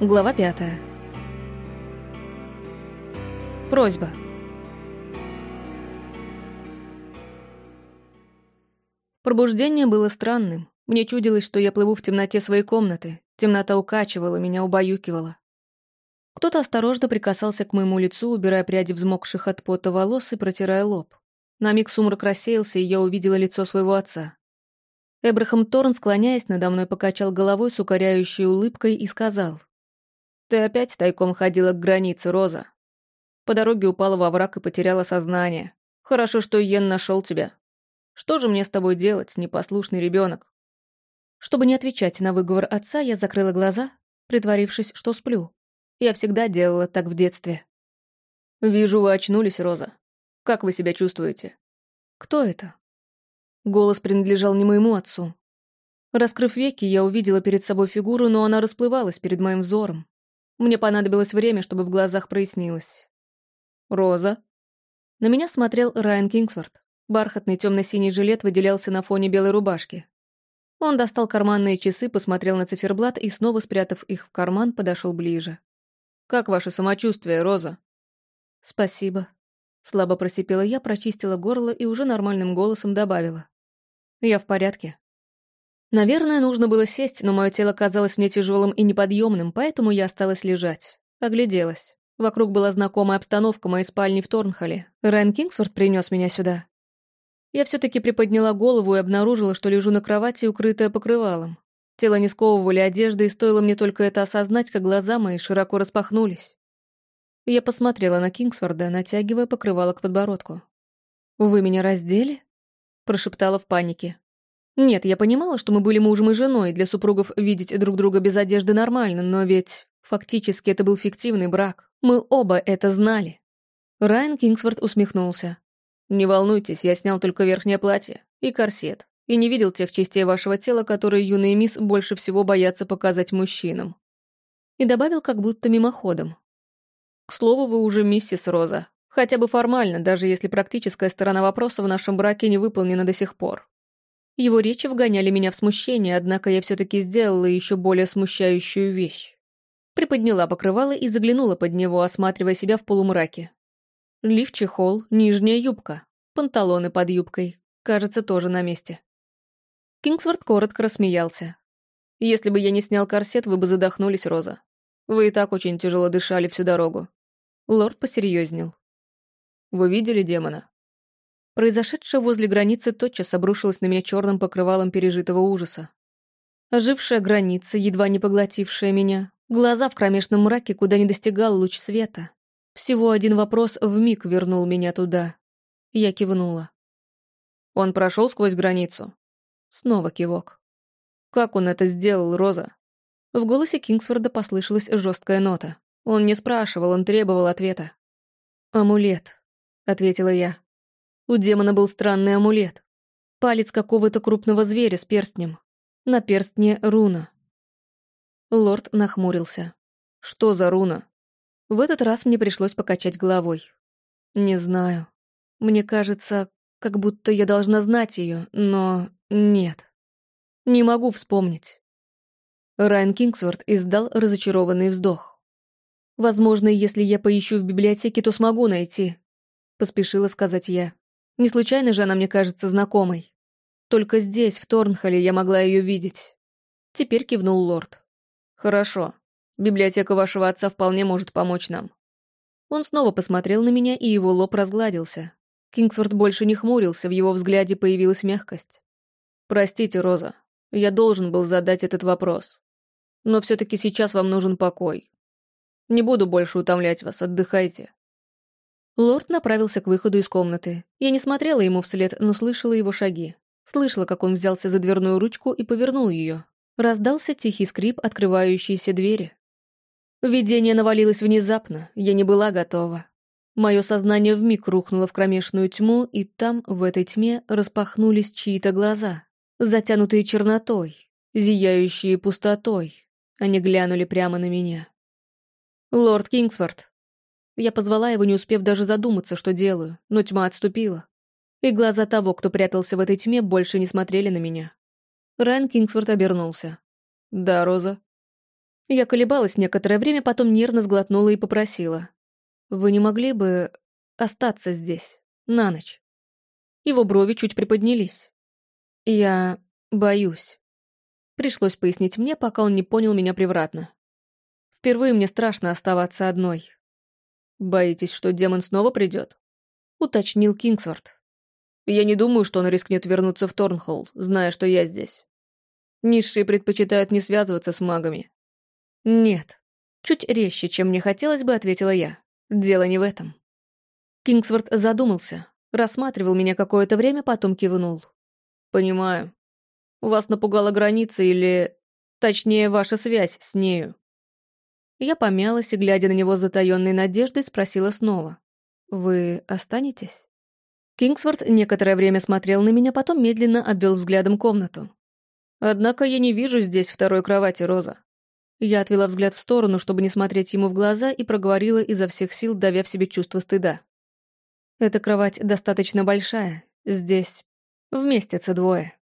Глава пятая. Просьба. Пробуждение было странным. Мне чудилось, что я плыву в темноте своей комнаты. Темнота укачивала, меня убаюкивала. Кто-то осторожно прикасался к моему лицу, убирая пряди взмокших от пота волос и протирая лоб. На миг сумрак рассеялся, и я увидела лицо своего отца. Эбрахам Торн, склоняясь надо мной, покачал головой с укоряющей улыбкой и сказал. «Ты опять тайком ходила к границе, Роза. По дороге упала во враг и потеряла сознание. Хорошо, что Йен нашел тебя. Что же мне с тобой делать, непослушный ребенок? Чтобы не отвечать на выговор отца, я закрыла глаза, притворившись, что сплю. Я всегда делала так в детстве. «Вижу, вы очнулись, Роза. Как вы себя чувствуете?» «Кто это?» Голос принадлежал не моему отцу. Раскрыв веки, я увидела перед собой фигуру, но она расплывалась перед моим взором. Мне понадобилось время, чтобы в глазах прояснилось. «Роза?» На меня смотрел Райан Кингсворт. Бархатный темно-синий жилет выделялся на фоне белой рубашки. Он достал карманные часы, посмотрел на циферблат и, снова спрятав их в карман, подошел ближе. «Как ваше самочувствие, Роза?» «Спасибо». Слабо просипела я, прочистила горло и уже нормальным голосом добавила. Я в порядке. Наверное, нужно было сесть, но мое тело казалось мне тяжелым и неподъемным, поэтому я осталась лежать. Огляделась. Вокруг была знакомая обстановка моей спальни в Торнхолле. Райан Кингсворт принес меня сюда. Я все-таки приподняла голову и обнаружила, что лежу на кровати, укрытая покрывалом. Тело не сковывали одежды, и стоило мне только это осознать, как глаза мои широко распахнулись. Я посмотрела на Кингсворда, натягивая покрывало к подбородку. «Вы меня раздели?» прошептала в панике. Нет, я понимала, что мы были мужем и женой, для супругов видеть друг друга без одежды нормально, но ведь фактически это был фиктивный брак. Мы оба это знали. Райан Кингсворт усмехнулся. «Не волнуйтесь, я снял только верхнее платье и корсет, и не видел тех частей вашего тела, которые юные мисс больше всего боятся показать мужчинам». И добавил как будто мимоходом. «К слову, вы уже миссис Роза, Хотя бы формально, даже если практическая сторона вопроса в нашем браке не выполнена до сих пор. Его речи вгоняли меня в смущение, однако я все-таки сделала еще более смущающую вещь. Приподняла покрывало и заглянула под него, осматривая себя в полумраке. Лиф-чехол, нижняя юбка, панталоны под юбкой, кажется, тоже на месте. Кингсворт коротко рассмеялся. «Если бы я не снял корсет, вы бы задохнулись, Роза. Вы и так очень тяжело дышали всю дорогу». Лорд посерьезнел. Вы видели демона?» Произошедшее возле границы тотчас обрушилось на меня черным покрывалом пережитого ужаса. Ожившая граница, едва не поглотившая меня, глаза в кромешном мраке, куда не достигал луч света. Всего один вопрос вмиг вернул меня туда. Я кивнула. Он прошел сквозь границу. Снова кивок. Как он это сделал, Роза? В голосе Кингсворда послышалась жесткая нота. Он не спрашивал, он требовал ответа. Амулет. — ответила я. У демона был странный амулет. Палец какого-то крупного зверя с перстнем. На перстне руна. Лорд нахмурился. «Что за руна?» В этот раз мне пришлось покачать головой. «Не знаю. Мне кажется, как будто я должна знать ее, но нет. Не могу вспомнить». Райан Кингсворт издал разочарованный вздох. «Возможно, если я поищу в библиотеке, то смогу найти, — поспешила сказать я. «Не случайно же она мне кажется знакомой. Только здесь, в Торнхолле, я могла ее видеть». Теперь кивнул лорд. «Хорошо. Библиотека вашего отца вполне может помочь нам». Он снова посмотрел на меня, и его лоб разгладился. Кингсворт больше не хмурился, в его взгляде появилась мягкость. «Простите, Роза, я должен был задать этот вопрос. Но все-таки сейчас вам нужен покой. Не буду больше утомлять вас, отдыхайте». Лорд направился к выходу из комнаты. Я не смотрела ему вслед, но слышала его шаги. Слышала, как он взялся за дверную ручку и повернул ее. Раздался тихий скрип открывающейся двери. Видение навалилось внезапно, я не была готова. Мое сознание вмиг рухнуло в кромешную тьму, и там, в этой тьме, распахнулись чьи-то глаза, затянутые чернотой, зияющие пустотой. Они глянули прямо на меня. «Лорд Кингсворт», я позвала его, не успев даже задуматься, что делаю, но тьма отступила. И глаза того, кто прятался в этой тьме, больше не смотрели на меня. Райан Кингсворт обернулся. «Да, Роза?» Я колебалась некоторое время, потом нервно сглотнула и попросила. «Вы не могли бы остаться здесь, на ночь?» Его брови чуть приподнялись. «Я боюсь». Пришлось пояснить мне, пока он не понял меня превратно. Впервые мне страшно оставаться одной. «Боитесь, что демон снова придет? уточнил Кингсворт. «Я не думаю, что он рискнет вернуться в Торнхолл, зная, что я здесь. Низшие предпочитают не связываться с магами». «Нет». Чуть резче, чем мне хотелось бы, ответила я. Дело не в этом. Кингсворт задумался, рассматривал меня какое-то время, потом кивнул. «Понимаю. Вас напугала граница или... Точнее, ваша связь с нею. Я помялась и, глядя на него с затаённой надеждой, спросила снова. «Вы останетесь?» Кингсворт некоторое время смотрел на меня, потом медленно обвел взглядом комнату. «Однако я не вижу здесь второй кровати, Роза». Я отвела взгляд в сторону, чтобы не смотреть ему в глаза, и проговорила изо всех сил, давя в себе чувство стыда. «Эта кровать достаточно большая. Здесь вместятся двое».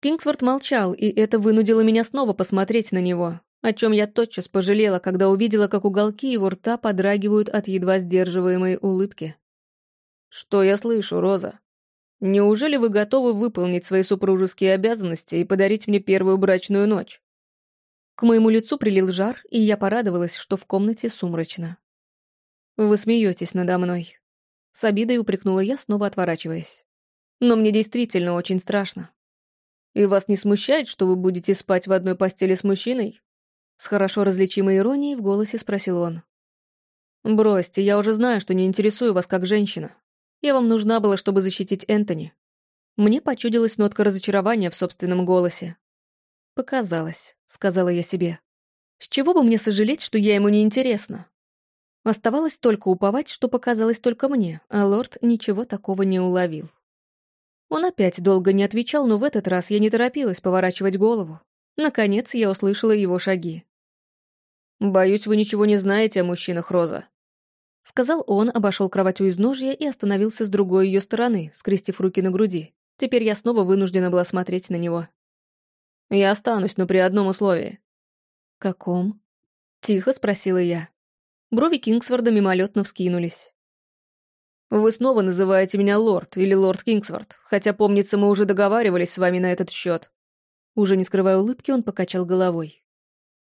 Кингсворт молчал, и это вынудило меня снова посмотреть на него, о чем я тотчас пожалела, когда увидела, как уголки его рта подрагивают от едва сдерживаемой улыбки. «Что я слышу, Роза? Неужели вы готовы выполнить свои супружеские обязанности и подарить мне первую брачную ночь?» К моему лицу прилил жар, и я порадовалась, что в комнате сумрачно. «Вы смеетесь надо мной», — с обидой упрекнула я, снова отворачиваясь. «Но мне действительно очень страшно». «И вас не смущает, что вы будете спать в одной постели с мужчиной?» С хорошо различимой иронией в голосе спросил он. «Бросьте, я уже знаю, что не интересую вас как женщина. Я вам нужна была, чтобы защитить Энтони». Мне почудилась нотка разочарования в собственном голосе. «Показалось», — сказала я себе. «С чего бы мне сожалеть, что я ему не интересна?» Оставалось только уповать, что показалось только мне, а лорд ничего такого не уловил. Он опять долго не отвечал, но в этот раз я не торопилась поворачивать голову. Наконец я услышала его шаги. «Боюсь, вы ничего не знаете о мужчинах, Роза», — сказал он, обошел кровать у изножья и остановился с другой ее стороны, скрестив руки на груди. Теперь я снова вынуждена была смотреть на него. «Я останусь, но при одном условии». «Каком?» — тихо спросила я. Брови Кингсворда мимолетно вскинулись. «Вы снова называете меня лорд или лорд Кингсворт, хотя, помнится, мы уже договаривались с вами на этот счет. Уже не скрывая улыбки, он покачал головой.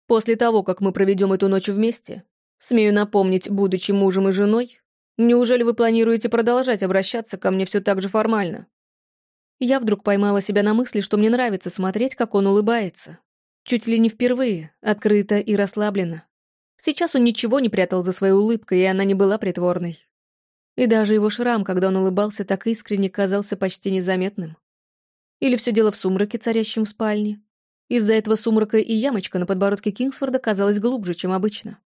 «После того, как мы проведем эту ночь вместе, смею напомнить, будучи мужем и женой, неужели вы планируете продолжать обращаться ко мне все так же формально?» Я вдруг поймала себя на мысли, что мне нравится смотреть, как он улыбается. Чуть ли не впервые, открыто и расслабленно. Сейчас он ничего не прятал за своей улыбкой, и она не была притворной. И даже его шрам, когда он улыбался так искренне, казался почти незаметным. Или все дело в сумраке, царящем в спальне? Из-за этого сумрака и ямочка на подбородке Кингсфорда казалась глубже, чем обычно.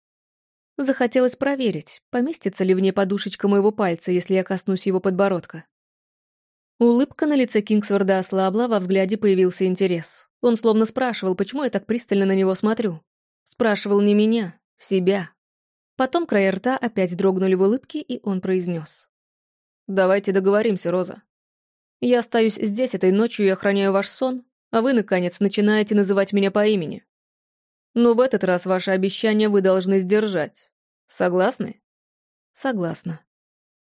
Захотелось проверить, поместится ли в ней подушечка моего пальца, если я коснусь его подбородка. Улыбка на лице Кингсворда ослабла, во взгляде появился интерес. Он словно спрашивал, почему я так пристально на него смотрю. Спрашивал не меня, себя. Потом края рта опять дрогнули в улыбке, и он произнес. «Давайте договоримся, Роза. Я остаюсь здесь этой ночью и охраняю ваш сон, а вы, наконец, начинаете называть меня по имени. Но в этот раз ваше обещание вы должны сдержать. Согласны? Согласна.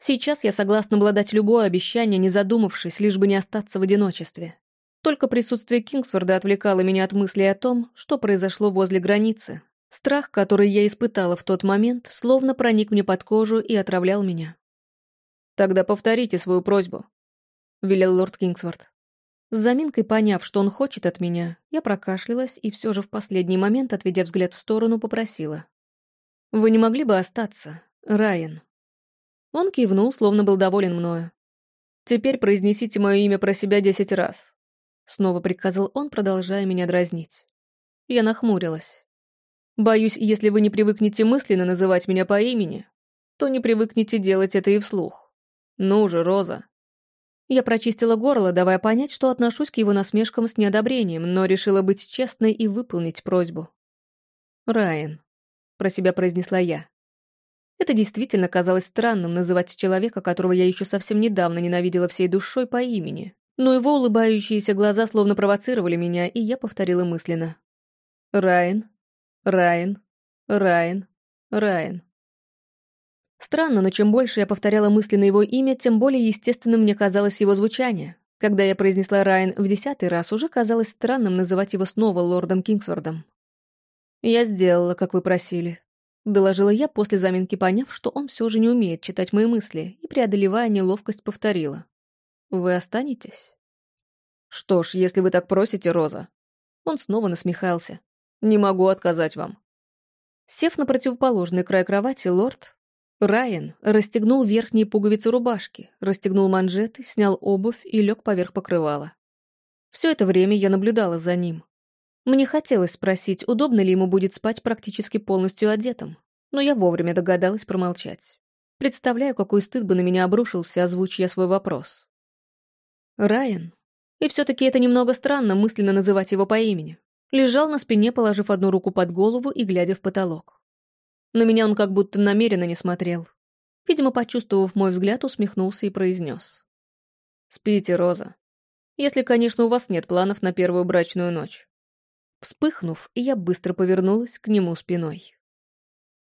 Сейчас я согласна обладать любое обещание, не задумавшись, лишь бы не остаться в одиночестве. Только присутствие Кингсфорда отвлекало меня от мыслей о том, что произошло возле границы. Страх, который я испытала в тот момент, словно проник мне под кожу и отравлял меня. Тогда повторите свою просьбу. — велел лорд Кингсворт. С заминкой поняв, что он хочет от меня, я прокашлялась и все же в последний момент, отведя взгляд в сторону, попросила. «Вы не могли бы остаться, Райан?» Он кивнул, словно был доволен мною. «Теперь произнесите мое имя про себя десять раз», — снова приказал он, продолжая меня дразнить. Я нахмурилась. «Боюсь, если вы не привыкнете мысленно называть меня по имени, то не привыкнете делать это и вслух. Ну же, Роза, я прочистила горло, давая понять, что отношусь к его насмешкам с неодобрением, но решила быть честной и выполнить просьбу. «Райан», — про себя произнесла я. Это действительно казалось странным называть человека, которого я еще совсем недавно ненавидела всей душой по имени. Но его улыбающиеся глаза словно провоцировали меня, и я повторила мысленно. «Райан? Райан, Райан, Райан. Странно, но чем больше я повторяла мысленно его имя, тем более естественным мне казалось его звучание. Когда я произнесла Райан в десятый раз, уже казалось странным называть его снова лордом Кингсвордом. «Я сделала, как вы просили», — доложила я после заминки, поняв, что он все же не умеет читать мои мысли, и, преодолевая неловкость, повторила. «Вы останетесь?» «Что ж, если вы так просите, Роза». Он снова насмехался. «Не могу отказать вам». Сев на противоположный край кровати, лорд, Райан расстегнул верхние пуговицы рубашки, расстегнул манжеты, снял обувь и лег поверх покрывала. Все это время я наблюдала за ним. Мне хотелось спросить, удобно ли ему будет спать практически полностью одетым, но я вовремя догадалась промолчать. Представляю, какой стыд бы на меня обрушился, озвучь я свой вопрос. Райан. И все-таки это немного странно мысленно называть его по имени лежал на спине, положив одну руку под голову и глядя в потолок. На меня он как будто намеренно не смотрел. Видимо, почувствовав мой взгляд, усмехнулся и произнес. «Спите, Роза. Если, конечно, у вас нет планов на первую брачную ночь». Вспыхнув, я быстро повернулась к нему спиной.